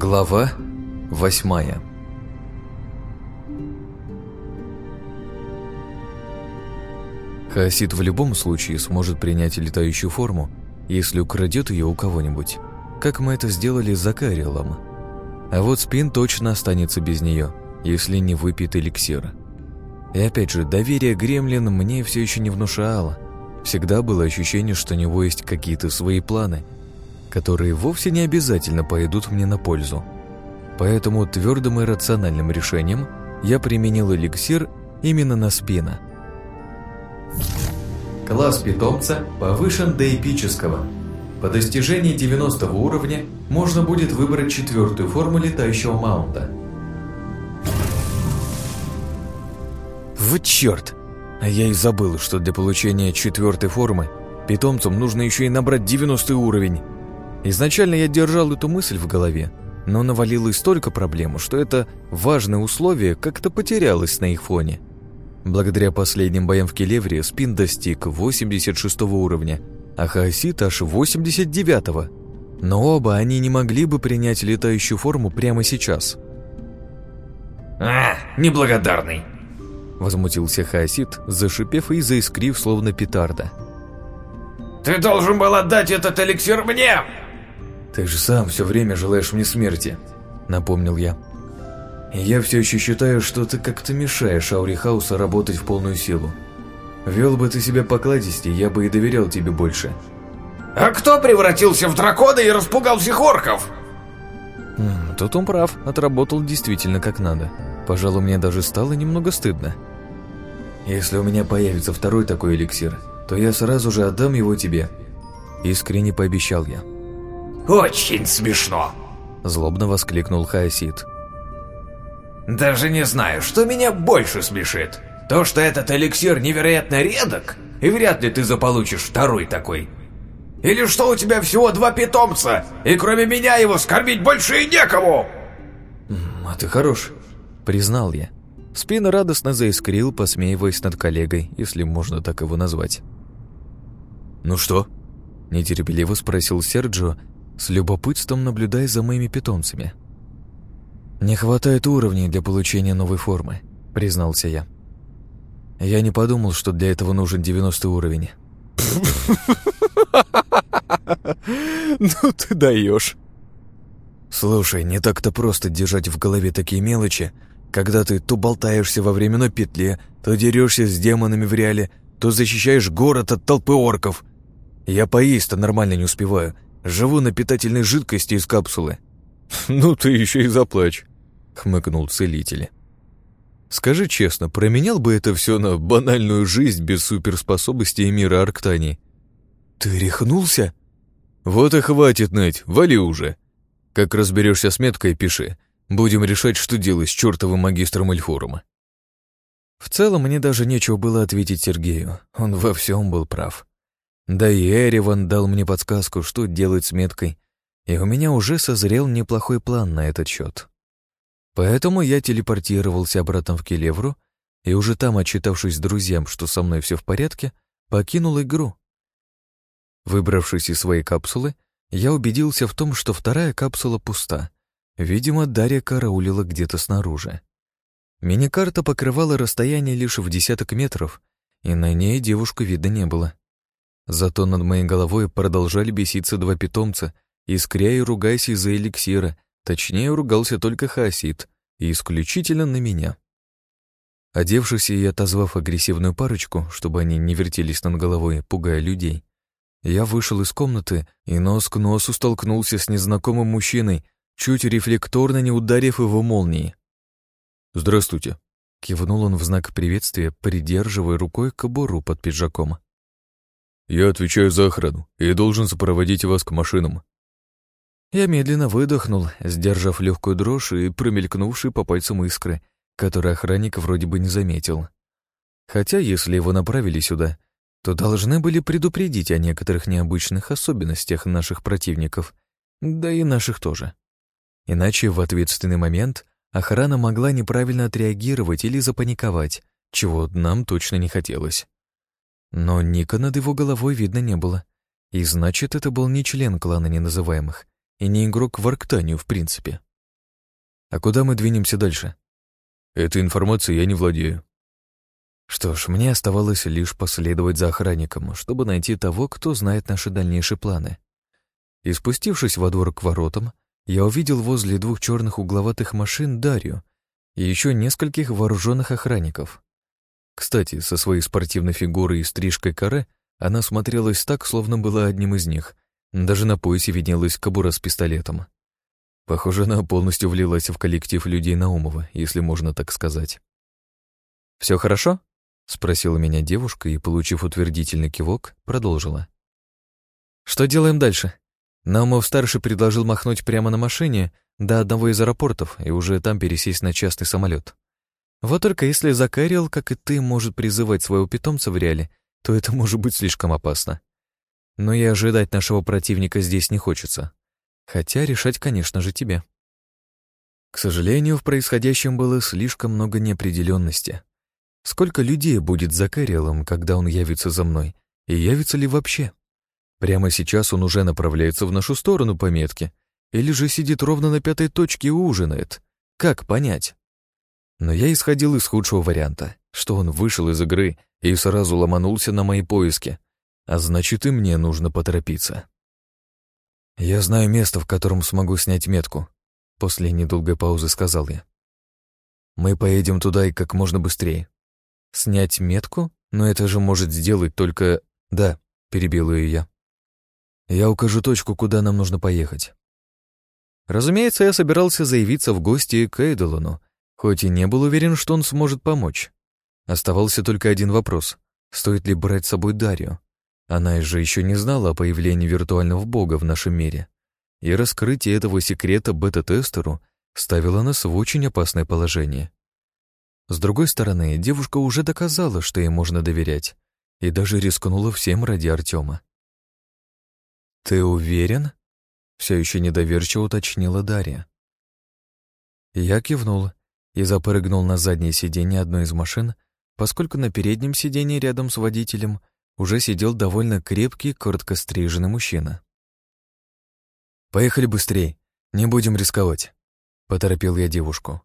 Глава восьмая Хаосид в любом случае сможет принять летающую форму, если украдет ее у кого-нибудь, как мы это сделали с Закариэлом. А вот Спин точно останется без нее, если не выпьет эликсир. И опять же, доверие Гремлин мне все еще не внушало. Всегда было ощущение, что у него есть какие-то свои планы – которые вовсе не обязательно пойдут мне на пользу. Поэтому твердым и рациональным решением я применил эликсир именно на спина. Класс питомца повышен до эпического. По достижении 90 уровня можно будет выбрать четвертую форму летающего маунта. Вот черт! А я и забыл, что для получения четвертой формы питомцам нужно еще и набрать 90 уровень. Изначально я держал эту мысль в голове, но навалилось столько проблем, что это важное условие как-то потерялось на их фоне. Благодаря последним боям в Келевре Спин достиг 86 уровня, а Хаосит аж 89-го. Но оба они не могли бы принять летающую форму прямо сейчас. «А, неблагодарный!» Возмутился Хаосит, зашипев и заискрив, словно петарда. «Ты должен был отдать этот эликсир мне!» «Ты же сам все время желаешь мне смерти», — напомнил я. И «Я все еще считаю, что ты как-то мешаешь Аури Хауса работать в полную силу. Вел бы ты себя покладистее, я бы и доверял тебе больше». «А кто превратился в дракона и распугал всех орков?» Тут он прав, отработал действительно как надо. Пожалуй, мне даже стало немного стыдно. Если у меня появится второй такой эликсир, то я сразу же отдам его тебе. Искренне пообещал я. Очень смешно!» Злобно воскликнул Хаосид. «Даже не знаю, что меня больше смешит. То, что этот эликсир невероятно редок, и вряд ли ты заполучишь второй такой. Или что у тебя всего два питомца, и кроме меня его скормить больше и некому!» «А ты хорош», — признал я. Спин радостно заискрил, посмеиваясь над коллегой, если можно так его назвать. «Ну что?» — нетерпеливо спросил Серджио, с любопытством наблюдая за моими питомцами. «Не хватает уровней для получения новой формы», — признался я. «Я не подумал, что для этого нужен 90 уровень». «Ну ты даешь!» «Слушай, не так-то просто держать в голове такие мелочи, когда ты то болтаешься во временной петле, то дерешься с демонами в реале, то защищаешь город от толпы орков. Я поесть-то нормально не успеваю, Живу на питательной жидкости из капсулы». «Ну ты еще и заплачь», — хмыкнул целитель. «Скажи честно, променял бы это все на банальную жизнь без суперспособностей мира Арктании?» «Ты рехнулся?» «Вот и хватит ныть, вали уже. Как разберешься с меткой, пиши. Будем решать, что делать с чертовым магистром Эльфорума». В целом, мне даже нечего было ответить Сергею. Он во всем был прав. Да и Эриван дал мне подсказку, что делать с меткой, и у меня уже созрел неплохой план на этот счет. Поэтому я телепортировался обратно в Келевру и уже там, отчитавшись друзьям, что со мной все в порядке, покинул игру. Выбравшись из своей капсулы, я убедился в том, что вторая капсула пуста. Видимо, Дарья караулила где-то снаружи. Мини-карта покрывала расстояние лишь в десяток метров, и на ней девушку видно не было. Зато над моей головой продолжали беситься два питомца, искря и ругаясь из-за эликсира, точнее, ругался только Хасид, и исключительно на меня. Одевшись и отозвав агрессивную парочку, чтобы они не вертелись над головой, пугая людей, я вышел из комнаты и нос к носу столкнулся с незнакомым мужчиной, чуть рефлекторно не ударив его молнией. «Здравствуйте», — кивнул он в знак приветствия, придерживая рукой кобуру под пиджаком. «Я отвечаю за охрану и должен сопроводить вас к машинам». Я медленно выдохнул, сдержав легкую дрожь и промелькнувшие по пальцам искры, которые охранник вроде бы не заметил. Хотя, если его направили сюда, то должны были предупредить о некоторых необычных особенностях наших противников, да и наших тоже. Иначе в ответственный момент охрана могла неправильно отреагировать или запаниковать, чего нам точно не хотелось. Но Ника над его головой видно не было. И значит, это был не член клана неназываемых, и не игрок в Арктанию в принципе. А куда мы двинемся дальше? Этой информацией я не владею. Что ж, мне оставалось лишь последовать за охранником, чтобы найти того, кто знает наши дальнейшие планы. И спустившись во двор к воротам, я увидел возле двух черных угловатых машин Дарью и еще нескольких вооруженных охранников. Кстати, со своей спортивной фигурой и стрижкой каре она смотрелась так, словно была одним из них. Даже на поясе виднелась кобура с пистолетом. Похоже, она полностью влилась в коллектив людей Наумова, если можно так сказать. «Все хорошо?» — спросила меня девушка и, получив утвердительный кивок, продолжила. «Что делаем дальше?» Наумов-старший предложил махнуть прямо на машине до одного из аэропортов и уже там пересесть на частный самолет. Вот только если Закарил, как и ты, может призывать своего питомца в реале, то это может быть слишком опасно. Но и ожидать нашего противника здесь не хочется. Хотя решать, конечно же, тебе. К сожалению, в происходящем было слишком много неопределенности. Сколько людей будет за Кэрилом, когда он явится за мной? И явится ли вообще? Прямо сейчас он уже направляется в нашу сторону по метке, или же сидит ровно на пятой точке и ужинает. Как понять? Но я исходил из худшего варианта, что он вышел из игры и сразу ломанулся на мои поиски, а значит и мне нужно поторопиться. «Я знаю место, в котором смогу снять метку», — после недолгой паузы сказал я. «Мы поедем туда и как можно быстрее». «Снять метку? Но это же может сделать только...» «Да», — перебил ее я. «Я укажу точку, куда нам нужно поехать». Разумеется, я собирался заявиться в гости к Эйдолону, хоть и не был уверен, что он сможет помочь. Оставался только один вопрос — стоит ли брать с собой Дарью? Она же еще не знала о появлении виртуального бога в нашем мире. И раскрытие этого секрета бета-тестеру ставило нас в очень опасное положение. С другой стороны, девушка уже доказала, что ей можно доверять, и даже рискнула всем ради Артема. «Ты уверен?» — все еще недоверчиво уточнила Дарья. Я кивнул и запрыгнул на заднее сиденье одной из машин, поскольку на переднем сиденье рядом с водителем уже сидел довольно крепкий, коротко стриженный мужчина. «Поехали быстрей, не будем рисковать», — поторопил я девушку.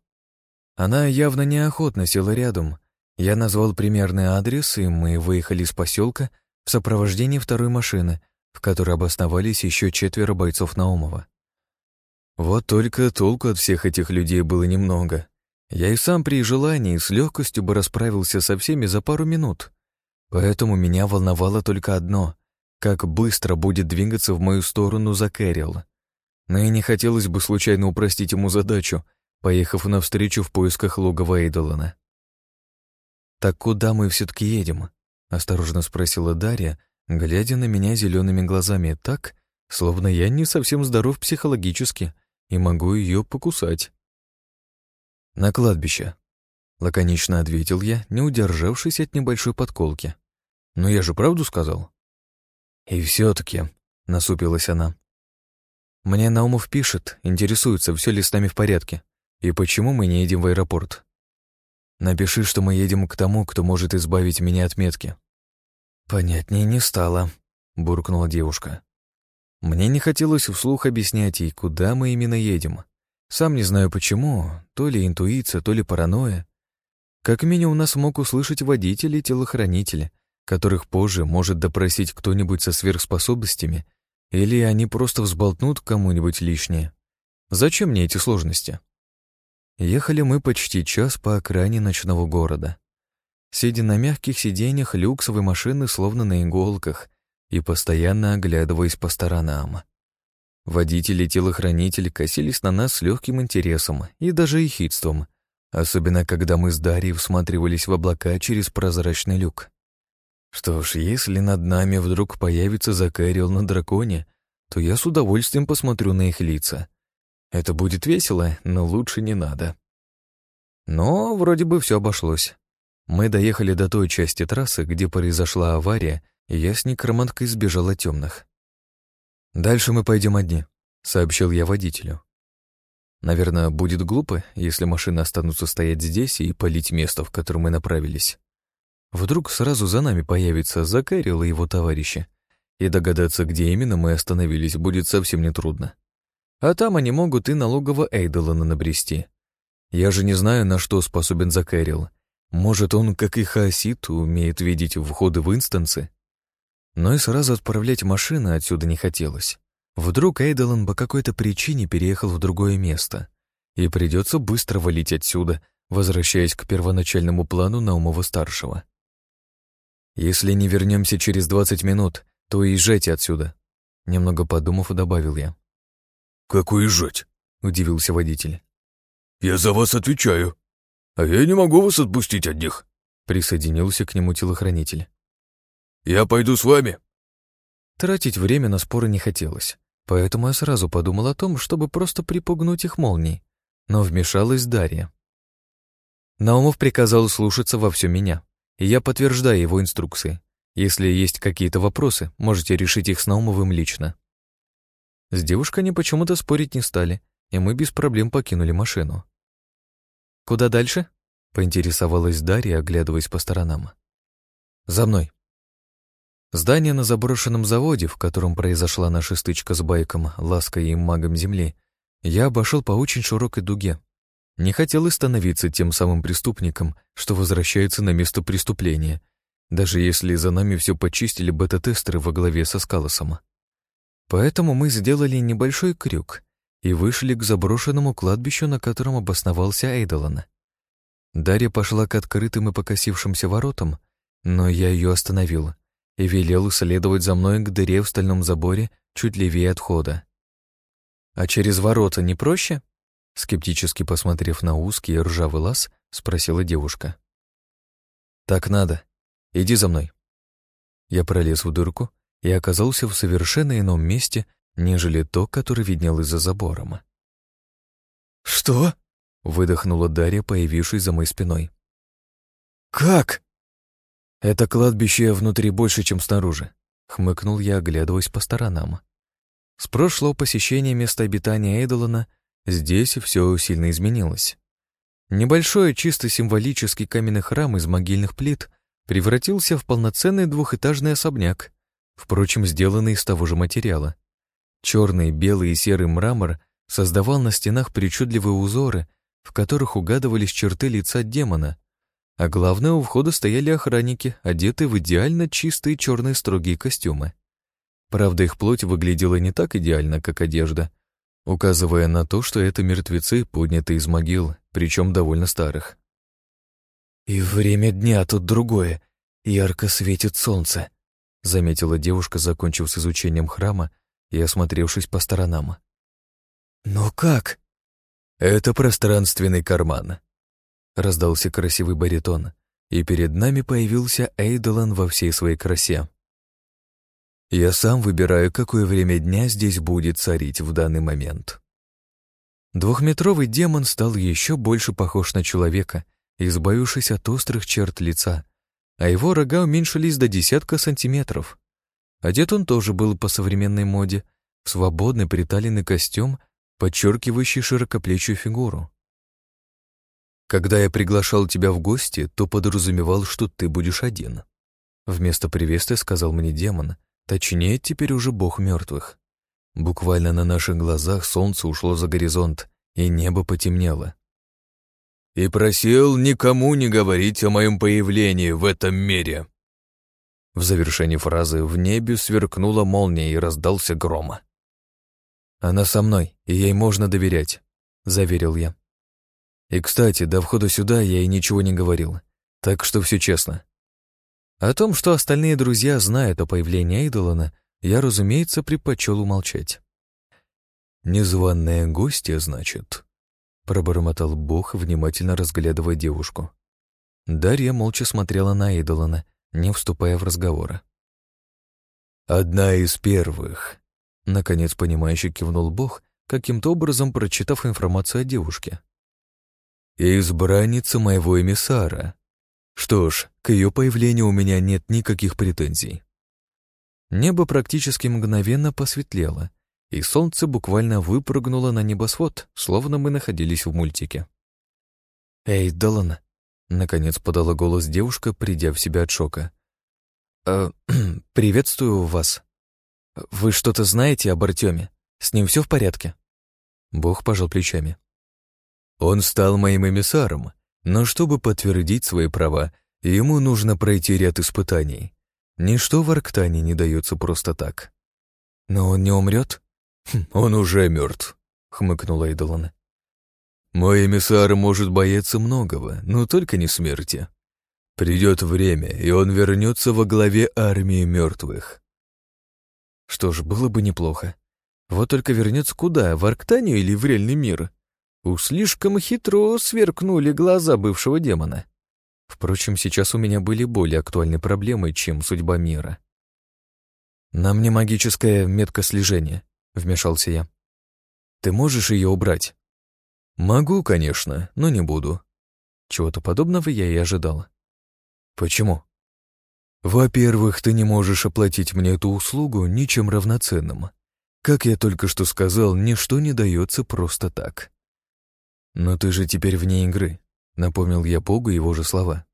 Она явно неохотно села рядом. Я назвал примерный адрес, и мы выехали из поселка в сопровождении второй машины, в которой обосновались еще четверо бойцов Наумова. Вот только толку от всех этих людей было немного. Я и сам при желании с легкостью бы расправился со всеми за пару минут. Поэтому меня волновало только одно — как быстро будет двигаться в мою сторону Закэрил. Но и не хотелось бы случайно упростить ему задачу, поехав навстречу в поисках логова Эйдолана. «Так куда мы все-таки едем?» — осторожно спросила Дарья, глядя на меня зелеными глазами так, словно я не совсем здоров психологически и могу ее покусать. «На кладбище», — лаконично ответил я, не удержавшись от небольшой подколки. Но я же правду сказал. И все-таки, насупилась она. Мне Наумов пишет, интересуется, все ли с нами в порядке, и почему мы не едем в аэропорт. Напиши, что мы едем к тому, кто может избавить меня от метки. Понятнее не стало, буркнула девушка. Мне не хотелось вслух объяснять ей, куда мы именно едем. Сам не знаю почему, то ли интуиция, то ли паранойя. Как минимум нас мог услышать водитель и телохранитель, которых позже может допросить кто-нибудь со сверхспособностями, или они просто взболтнут кому-нибудь лишнее. Зачем мне эти сложности? Ехали мы почти час по окраине ночного города. Сидя на мягких сиденьях люксовой машины словно на иголках и постоянно оглядываясь по сторонам. Водители и телохранители косились на нас с легким интересом и даже ехидством, особенно когда мы с Дарьей всматривались в облака через прозрачный люк. Что ж, если над нами вдруг появится Закарил на драконе, то я с удовольствием посмотрю на их лица. Это будет весело, но лучше не надо. Но вроде бы все обошлось. Мы доехали до той части трассы, где произошла авария, и я с некроманткой сбежал от темных. «Дальше мы пойдем одни», — сообщил я водителю. Наверное, будет глупо, если машины останутся стоять здесь и полить место, в которое мы направились. Вдруг сразу за нами появится Закарил и его товарищи, и догадаться, где именно мы остановились, будет совсем нетрудно. А там они могут и налогового Эйдолана набрести, Я же не знаю, на что способен Закэрил. Может, он, как и Хаосит, умеет видеть входы в инстансы? Но и сразу отправлять машины отсюда не хотелось. Вдруг Эйдолан по какой-то причине переехал в другое место, и придется быстро валить отсюда, возвращаясь к первоначальному плану Наумова-старшего. «Если не вернемся через двадцать минут, то уезжайте отсюда», — немного подумав, добавил я. «Как уезжать?» — удивился водитель. «Я за вас отвечаю. А я не могу вас отпустить от них», — присоединился к нему телохранитель. «Я пойду с вами». Тратить время на споры не хотелось, поэтому я сразу подумал о том, чтобы просто припугнуть их молнией, но вмешалась Дарья. Наумов приказал слушаться во все меня, и я подтверждаю его инструкции. Если есть какие-то вопросы, можете решить их с Наумовым лично. С девушкой они почему-то спорить не стали, и мы без проблем покинули машину. «Куда дальше?» — поинтересовалась Дарья, оглядываясь по сторонам. «За мной». Здание на заброшенном заводе, в котором произошла наша стычка с Байком, Лаской и Магом Земли, я обошел по очень широкой дуге, не хотел и становиться тем самым преступником, что возвращается на место преступления, даже если за нами все почистили бета-тестеры во главе со Скалосом. Поэтому мы сделали небольшой крюк и вышли к заброшенному кладбищу, на котором обосновался Эйдолан. Дарья пошла к открытым и покосившимся воротам, но я ее остановил и велел следовать за мной к дыре в стальном заборе чуть левее отхода. «А через ворота не проще?» Скептически посмотрев на узкий ржавый лаз, спросила девушка. «Так надо. Иди за мной». Я пролез в дырку и оказался в совершенно ином месте, нежели то, которое виднелось за забором. «Что?» — выдохнула Дарья, появившись за моей спиной. «Как?» «Это кладбище внутри больше, чем снаружи», — хмыкнул я, оглядываясь по сторонам. С прошлого посещения места обитания Эйдолана Здесь все сильно изменилось. Небольшой, чисто символический каменный храм из могильных плит превратился в полноценный двухэтажный особняк, впрочем, сделанный из того же материала. Черный, белый и серый мрамор создавал на стенах причудливые узоры, в которых угадывались черты лица демона, а главное, у входа стояли охранники, одетые в идеально чистые черные строгие костюмы. Правда, их плоть выглядела не так идеально, как одежда — указывая на то, что это мертвецы, поднятые из могил, причем довольно старых. «И время дня тут другое, ярко светит солнце», заметила девушка, закончив с изучением храма и осмотревшись по сторонам. «Но как?» «Это пространственный карман», — раздался красивый баритон, и перед нами появился Эйдолан во всей своей красе. Я сам выбираю, какое время дня здесь будет царить в данный момент. Двухметровый демон стал еще больше похож на человека, избавившись от острых черт лица, а его рога уменьшились до десятка сантиметров. Одет он тоже был по современной моде, свободный приталенный костюм, подчеркивающий широкоплечью фигуру. Когда я приглашал тебя в гости, то подразумевал, что ты будешь один. Вместо приветствия сказал мне демон, Точнее, теперь уже бог мертвых. Буквально на наших глазах солнце ушло за горизонт, и небо потемнело. «И просил никому не говорить о моем появлении в этом мире». В завершении фразы в небе сверкнула молния и раздался грома. «Она со мной, и ей можно доверять», — заверил я. И, кстати, до входа сюда я ей ничего не говорил, так что все честно. О том, что остальные друзья знают о появлении Эйдолана, я, разумеется, предпочел умолчать. «Незваная гостья, значит?» — пробормотал Бог, внимательно разглядывая девушку. Дарья молча смотрела на Эйдолана, не вступая в разговоры. «Одна из первых», — наконец понимающе кивнул Бог, каким-то образом прочитав информацию о девушке. «Избранница моего эмиссара, что ж, к ее появлению у меня нет никаких претензий. Небо практически мгновенно посветлело, и солнце буквально выпрыгнуло на небосвод, словно мы находились в мультике. «Эй, Долана!» — наконец подала голос девушка, придя в себя от шока. «Э, «Приветствую вас. Вы что-то знаете об Артеме? С ним все в порядке?» Бог пожал плечами. Он стал моим эмиссаром, но чтобы подтвердить свои права, ему нужно пройти ряд испытаний. Ничто в Арктане не дается просто так. Но он не умрет? Хм, он уже мертв, хмыкнул Эйдолон. Мой эмиссар может бояться многого, но только не смерти. Придет время, и он вернется во главе армии мертвых. Что ж, было бы неплохо. Вот только вернется куда, в Арктанию или в реальный мир? Уж слишком хитро сверкнули глаза бывшего демона. Впрочем, сейчас у меня были более актуальные проблемы, чем судьба мира. «На мне магическая метка слежения», — вмешался я. «Ты можешь ее убрать?» «Могу, конечно, но не буду». Чего-то подобного я и ожидал. «Почему?» «Во-первых, ты не можешь оплатить мне эту услугу ничем равноценным. Как я только что сказал, ничто не дается просто так». «Но ты же теперь вне игры», — напомнил я Богу его же слова.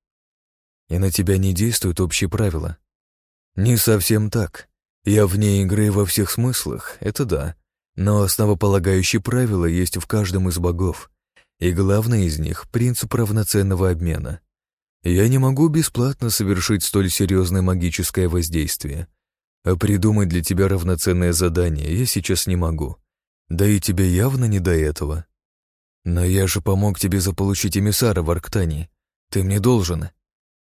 «И на тебя не действуют общие правила». «Не совсем так. Я вне игры во всех смыслах, это да. Но основополагающие правила есть в каждом из богов. И главное из них — принцип равноценного обмена. Я не могу бесплатно совершить столь серьезное магическое воздействие. А придумать для тебя равноценное задание я сейчас не могу. Да и тебе явно не до этого. Но я же помог тебе заполучить эмиссара в Арктане. Ты мне должен.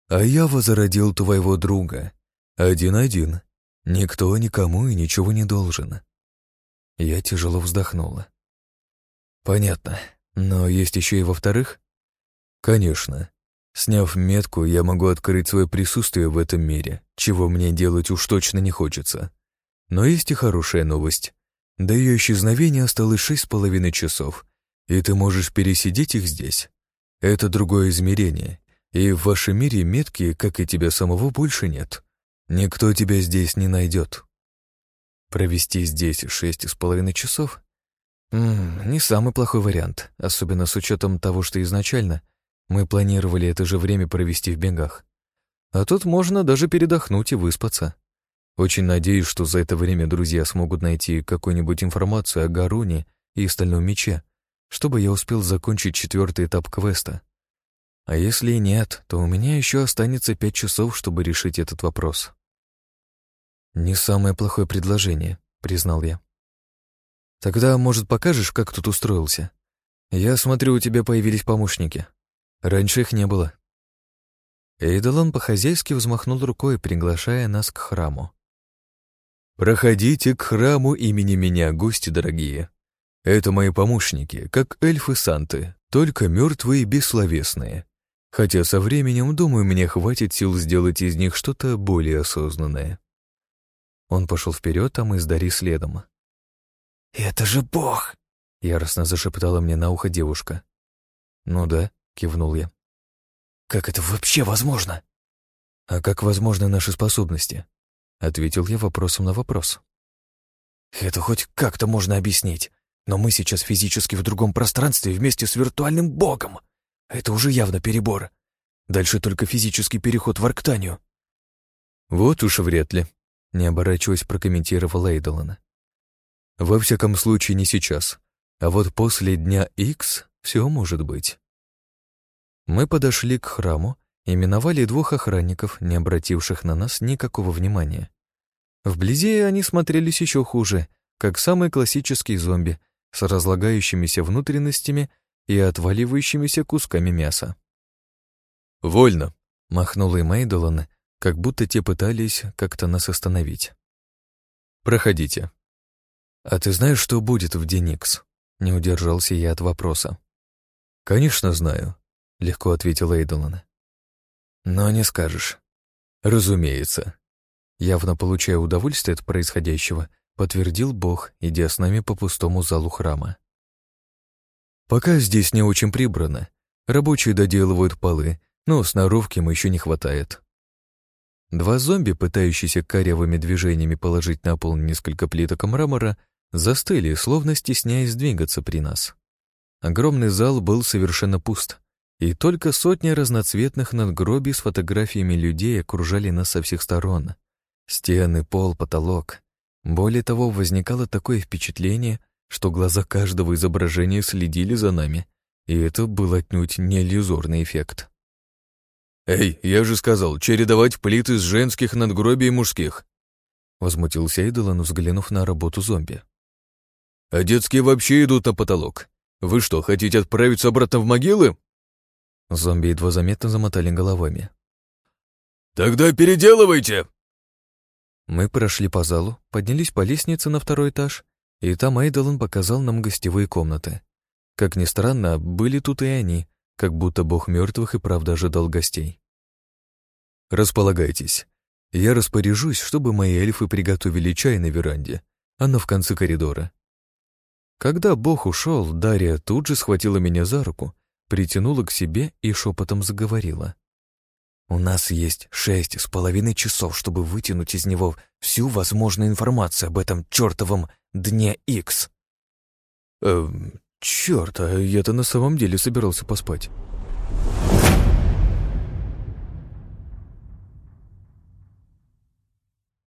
А я возродил твоего друга. Один-один. Никто никому и ничего не должен. Я тяжело вздохнула. Понятно. Но есть еще и во-вторых? Конечно. Сняв метку, я могу открыть свое присутствие в этом мире, чего мне делать уж точно не хочется. Но есть и хорошая новость. До ее исчезновения осталось шесть с половиной часов, и ты можешь пересидеть их здесь. Это другое измерение, и в вашем мире метки, как и тебя самого, больше нет. Никто тебя здесь не найдет. Провести здесь шесть с половиной часов? М -м, не самый плохой вариант, особенно с учетом того, что изначально — мы планировали это же время провести в бегах. А тут можно даже передохнуть и выспаться. Очень надеюсь, что за это время друзья смогут найти какую-нибудь информацию о Гаруне и Стальном мече, чтобы я успел закончить четвертый этап квеста. А если и нет, то у меня еще останется пять часов, чтобы решить этот вопрос. «Не самое плохое предложение», — признал я. «Тогда, может, покажешь, как тут устроился? Я смотрю, у тебя появились помощники». Раньше их не было. Эйдолон по-хозяйски взмахнул рукой, приглашая нас к храму. «Проходите к храму имени меня, гости дорогие. Это мои помощники, как эльфы Санты, только мертвые и бессловесные. Хотя со временем, думаю, мне хватит сил сделать из них что-то более осознанное». Он пошел вперед, а мы с Дари следом. «Это же Бог!» — яростно зашептала мне на ухо девушка. «Ну да», кивнул я. Как это вообще возможно? А как возможны наши способности? Ответил я вопросом на вопрос. Это хоть как-то можно объяснить, но мы сейчас физически в другом пространстве вместе с виртуальным богом. Это уже явно перебор. Дальше только физический переход в Арктанию. Вот уж вряд ли, не оборачиваясь, прокомментировал Эйдолан. Во всяком случае, не сейчас. А вот после дня X все может быть. Мы подошли к храму и миновали двух охранников, не обративших на нас никакого внимания. Вблизи они смотрелись еще хуже, как самые классические зомби с разлагающимися внутренностями и отваливающимися кусками мяса. «Вольно!» — махнул им Эйдолан, как будто те пытались как-то нас остановить. «Проходите». «А ты знаешь, что будет в Деникс?» — не удержался я от вопроса. «Конечно знаю. — легко ответил Эйдолан. «Но не скажешь». «Разумеется». Явно получая удовольствие от происходящего, подтвердил Бог, идя с нами по пустому залу храма. «Пока здесь не очень прибрано. Рабочие доделывают полы, но сноровки ему еще не хватает». Два зомби, пытающиеся корявыми движениями положить на пол несколько плиток мрамора, застыли, словно стесняясь двигаться при нас. Огромный зал был совершенно пуст, и только сотни разноцветных надгробий с фотографиями людей окружали нас со всех сторон. Стены, пол, потолок. Более того, возникало такое впечатление, что глаза каждого изображения следили за нами, и это был отнюдь не иллюзорный эффект. «Эй, я же сказал, чередовать плиты с женских надгробий и мужских!» Возмутился Эйдолан, взглянув на работу зомби. «А детские вообще идут на потолок. Вы что, хотите отправиться обратно в могилы?» Зомби едва заметно замотали головами. «Тогда переделывайте!» Мы прошли по залу, поднялись по лестнице на второй этаж, и там Эйдолан показал нам гостевые комнаты. Как ни странно, были тут и они, как будто бог мертвых и правда ожидал гостей. «Располагайтесь. Я распоряжусь, чтобы мои эльфы приготовили чай на веранде. Она в конце коридора». Когда бог ушел, Дарья тут же схватила меня за руку, притянула к себе и шепотом заговорила. «У нас есть шесть с половиной часов, чтобы вытянуть из него всю возможную информацию об этом чертовом дне Икс». «Эм, черт, а я-то на самом деле собирался поспать».